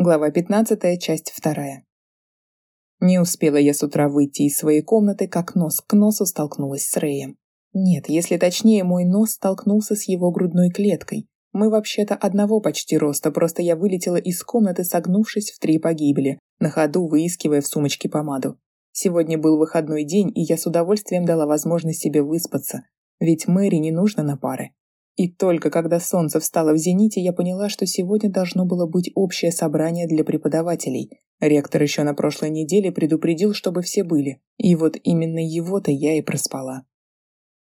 Глава 15, часть 2. Не успела я с утра выйти из своей комнаты, как нос к носу столкнулась с Рэем. Нет, если точнее, мой нос столкнулся с его грудной клеткой. Мы вообще-то одного почти роста, просто я вылетела из комнаты, согнувшись в три погибели, на ходу выискивая в сумочке помаду. Сегодня был выходной день, и я с удовольствием дала возможность себе выспаться, ведь Мэри не нужно на пары. И только когда солнце встало в зените, я поняла, что сегодня должно было быть общее собрание для преподавателей. Ректор еще на прошлой неделе предупредил, чтобы все были. И вот именно его-то я и проспала.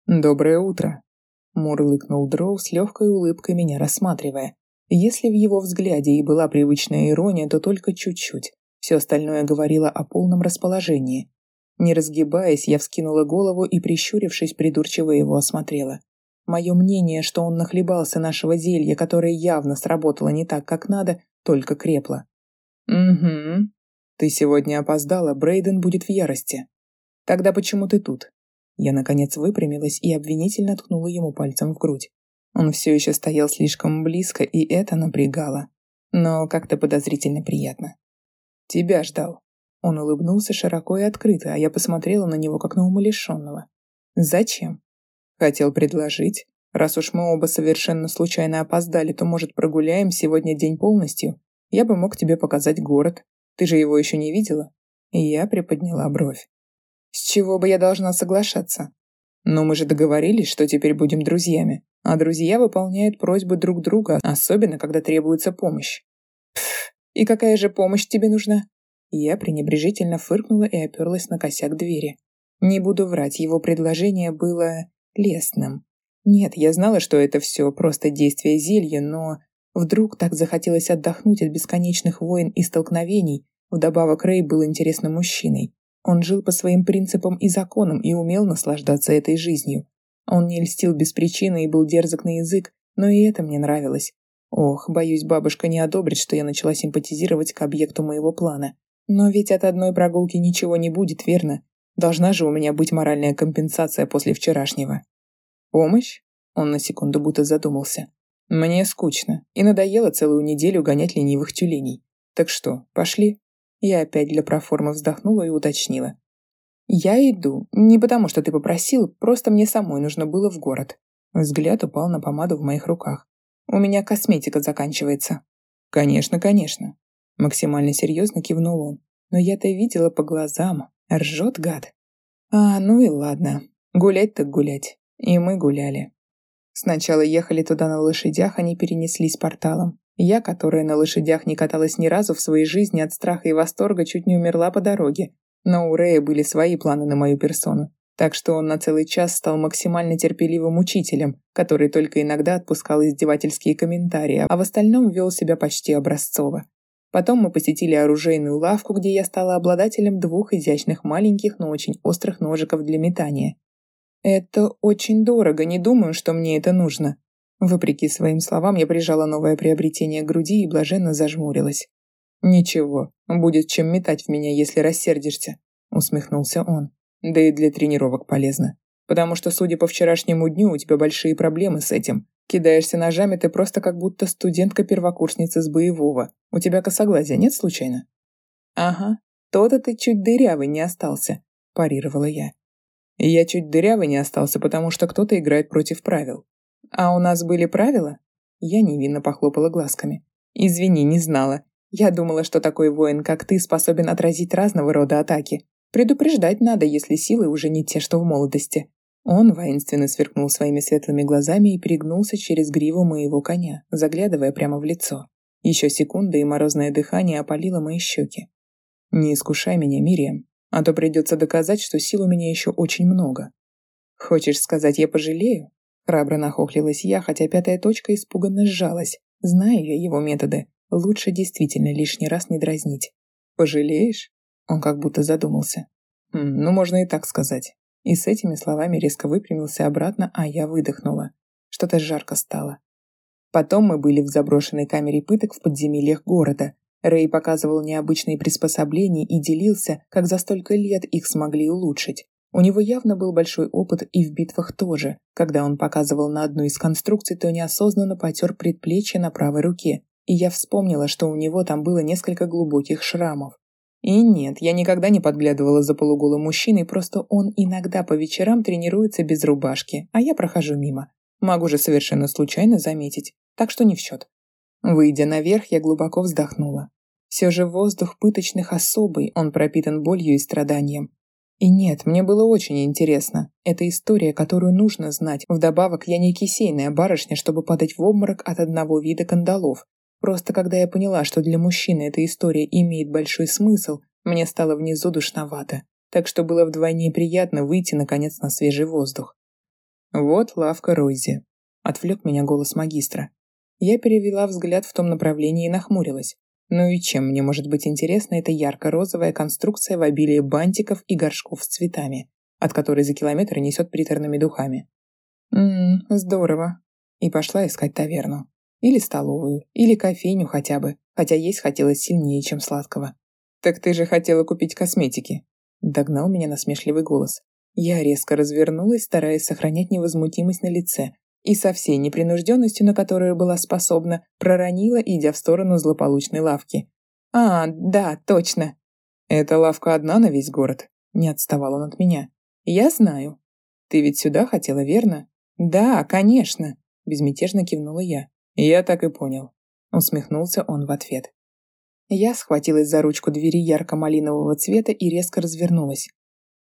«Доброе утро», — мурлыкнул Дроу с легкой улыбкой меня рассматривая. Если в его взгляде и была привычная ирония, то только чуть-чуть. Все остальное говорило о полном расположении. Не разгибаясь, я вскинула голову и, прищурившись, придурчиво его осмотрела. Мое мнение, что он нахлебался нашего зелья, которое явно сработало не так, как надо, только крепло. «Угу. Ты сегодня опоздала, Брейден будет в ярости. Тогда почему ты тут?» Я, наконец, выпрямилась и обвинительно ткнула ему пальцем в грудь. Он все еще стоял слишком близко, и это напрягало. Но как-то подозрительно приятно. «Тебя ждал». Он улыбнулся широко и открыто, а я посмотрела на него, как на умалишенного. «Зачем?» Хотел предложить. Раз уж мы оба совершенно случайно опоздали, то, может, прогуляем сегодня день полностью? Я бы мог тебе показать город. Ты же его еще не видела?» И я приподняла бровь. «С чего бы я должна соглашаться?» «Но мы же договорились, что теперь будем друзьями, а друзья выполняют просьбы друг друга, особенно когда требуется помощь». «Пф, и какая же помощь тебе нужна?» Я пренебрежительно фыркнула и оперлась на косяк двери. Не буду врать, его предложение было лесным. Нет, я знала, что это все просто действие зелья, но вдруг так захотелось отдохнуть от бесконечных войн и столкновений. Вдобавок Рэй был интересным мужчиной. Он жил по своим принципам и законам и умел наслаждаться этой жизнью. Он не льстил без причины и был дерзок на язык, но и это мне нравилось. Ох, боюсь, бабушка не одобрит, что я начала симпатизировать к объекту моего плана. Но ведь от одной прогулки ничего не будет, верно? Должна же у меня быть моральная компенсация после вчерашнего. Помощь? Он на секунду будто задумался. Мне скучно, и надоело целую неделю гонять ленивых тюленей. Так что, пошли? Я опять для проформы вздохнула и уточнила. Я иду, не потому что ты попросил, просто мне самой нужно было в город. Взгляд упал на помаду в моих руках. У меня косметика заканчивается. Конечно, конечно. Максимально серьезно кивнул он. Но я-то видела по глазам, Ржет гад. А, ну и ладно. Гулять так гулять. И мы гуляли. Сначала ехали туда на лошадях, они перенеслись порталом. Я, которая на лошадях не каталась ни разу в своей жизни от страха и восторга, чуть не умерла по дороге. Но у Рэя были свои планы на мою персону. Так что он на целый час стал максимально терпеливым учителем, который только иногда отпускал издевательские комментарии, а в остальном вел себя почти образцово. Потом мы посетили оружейную лавку, где я стала обладателем двух изящных маленьких, но очень острых ножиков для метания. Это очень дорого, не думаю, что мне это нужно. Вопреки своим словам, я прижала новое приобретение к груди и блаженно зажмурилась. «Ничего, будет чем метать в меня, если рассердишься», — усмехнулся он. «Да и для тренировок полезно. Потому что, судя по вчерашнему дню, у тебя большие проблемы с этим. Кидаешься ножами ты просто как будто студентка-первокурсница с боевого. У тебя косоглазия нет случайно? Ага, то-то ты чуть дырявый не остался, парировала я. Я чуть дырявый не остался, потому что кто-то играет против правил. А у нас были правила? Я невинно похлопала глазками. Извини, не знала. Я думала, что такой воин, как ты, способен отразить разного рода атаки. Предупреждать надо, если силы уже не те, что в молодости. Он воинственно сверкнул своими светлыми глазами и перегнулся через гриву моего коня, заглядывая прямо в лицо. Еще секунда, и морозное дыхание опалило мои щеки. «Не искушай меня, Мириам, а то придется доказать, что сил у меня еще очень много». «Хочешь сказать, я пожалею?» Храбро нахохлилась я, хотя пятая точка испуганно сжалась. Знаю я его методы. Лучше действительно лишний раз не дразнить. «Пожалеешь?» Он как будто задумался. «Хм, «Ну, можно и так сказать. И с этими словами резко выпрямился обратно, а я выдохнула. Что-то жарко стало. Потом мы были в заброшенной камере пыток в подземельях города. Рэй показывал необычные приспособления и делился, как за столько лет их смогли улучшить. У него явно был большой опыт и в битвах тоже. Когда он показывал на одну из конструкций, то неосознанно потер предплечье на правой руке. и я вспомнила, что у него там было несколько глубоких шрамов. И нет, я никогда не подглядывала за полуголым мужчиной, просто он иногда по вечерам тренируется без рубашки, а я прохожу мимо. Могу же совершенно случайно заметить, так что не в счет. Выйдя наверх, я глубоко вздохнула. Все же воздух пыточных особый, он пропитан болью и страданием. И нет, мне было очень интересно. Это история, которую нужно знать. Вдобавок, я не кисейная барышня, чтобы падать в обморок от одного вида кандалов. Просто когда я поняла, что для мужчины эта история имеет большой смысл, мне стало внизу душновато. Так что было вдвойне приятно выйти, наконец, на свежий воздух. «Вот лавка Ройзи», — отвлек меня голос магистра. Я перевела взгляд в том направлении и нахмурилась. Ну и чем мне может быть интересна эта ярко-розовая конструкция в обилии бантиков и горшков с цветами, от которой за километр несет приторными духами? Ммм, здорово. И пошла искать таверну. Или столовую, или кофейню хотя бы, хотя есть хотелось сильнее, чем сладкого. «Так ты же хотела купить косметики?» Догнал меня насмешливый голос. Я резко развернулась, стараясь сохранять невозмутимость на лице, и со всей непринужденностью, на которую была способна, проронила, идя в сторону злополучной лавки. «А, да, точно!» «Эта лавка одна на весь город?» Не отставал он от меня. «Я знаю. Ты ведь сюда хотела, верно?» «Да, конечно!» Безмятежно кивнула я. «Я так и понял». Усмехнулся он в ответ. Я схватилась за ручку двери ярко-малинового цвета и резко развернулась.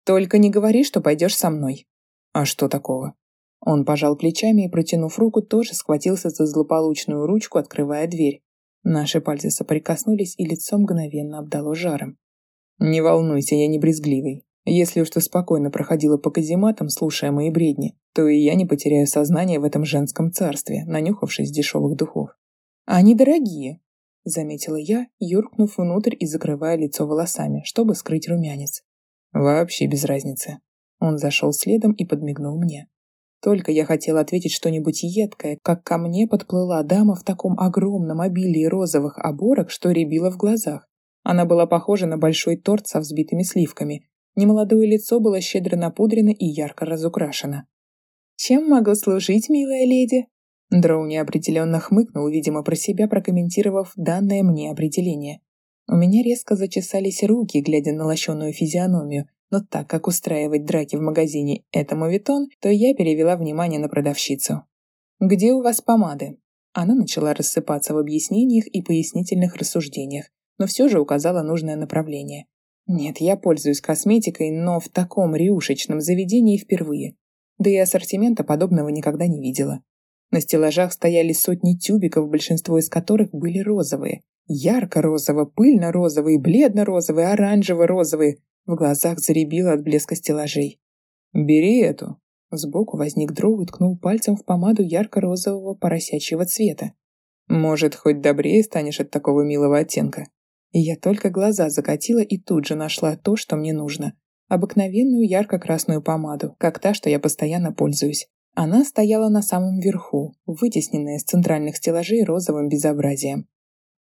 «Только не говори, что пойдешь со мной». «А что такого?» Он пожал плечами и, протянув руку, тоже схватился за злополучную ручку, открывая дверь. Наши пальцы соприкоснулись, и лицо мгновенно обдало жаром. «Не волнуйся, я не брезгливый. Если уж ты спокойно проходила по казематам, слушая мои бредни, то и я не потеряю сознание в этом женском царстве, нанюхавшись дешевых духов. Они дорогие», — заметила я, юркнув внутрь и закрывая лицо волосами, чтобы скрыть румянец. «Вообще без разницы». Он зашел следом и подмигнул мне. Только я хотела ответить что-нибудь едкое, как ко мне подплыла дама в таком огромном обилии розовых оборок, что рябило в глазах. Она была похожа на большой торт со взбитыми сливками. Немолодое лицо было щедро напудрено и ярко разукрашено. «Чем могу служить, милая леди?» Дроу неопределенно хмыкнул, видимо, про себя прокомментировав данное мне определение. У меня резко зачесались руки, глядя на лощеную физиономию, но так как устраивать драки в магазине – это мовитон, то я перевела внимание на продавщицу. «Где у вас помады?» Она начала рассыпаться в объяснениях и пояснительных рассуждениях, но все же указала нужное направление. Нет, я пользуюсь косметикой, но в таком рюшечном заведении впервые. Да и ассортимента подобного никогда не видела. На стеллажах стояли сотни тюбиков, большинство из которых были розовые. Ярко-розово, пыльно-розовые, бледно-розовые, оранжево-розовые, в глазах заребило от блеска стеллажей. «Бери эту!» Сбоку возник Дроу и ткнул пальцем в помаду ярко-розового поросячьего цвета. «Может, хоть добрее станешь от такого милого оттенка?» И я только глаза закатила и тут же нашла то, что мне нужно. Обыкновенную ярко-красную помаду, как та, что я постоянно пользуюсь. Она стояла на самом верху, вытесненная с центральных стеллажей розовым безобразием.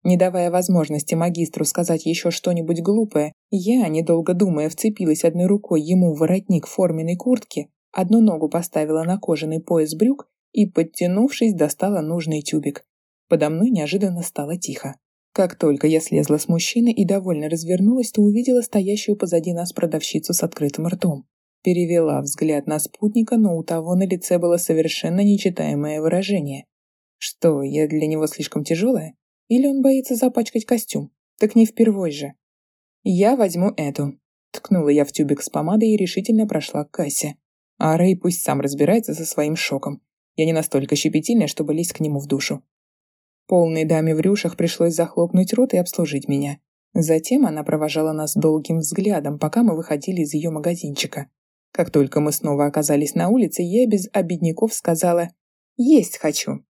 Не давая возможности магистру сказать еще что-нибудь глупое, я, недолго думая, вцепилась одной рукой ему в воротник форменной куртки, одну ногу поставила на кожаный пояс брюк и, подтянувшись, достала нужный тюбик. Подо мной неожиданно стало тихо. Как только я слезла с мужчины и довольно развернулась, то увидела стоящую позади нас продавщицу с открытым ртом. Перевела взгляд на спутника, но у того на лице было совершенно нечитаемое выражение. Что, я для него слишком тяжелая? Или он боится запачкать костюм? Так не впервой же. Я возьму эту. Ткнула я в тюбик с помадой и решительно прошла к кассе. А Рэй пусть сам разбирается со своим шоком. Я не настолько щепетильная, чтобы лезть к нему в душу. Полной даме в рюшах пришлось захлопнуть рот и обслужить меня. Затем она провожала нас долгим взглядом, пока мы выходили из ее магазинчика. Как только мы снова оказались на улице, я без обедняков сказала «Есть хочу».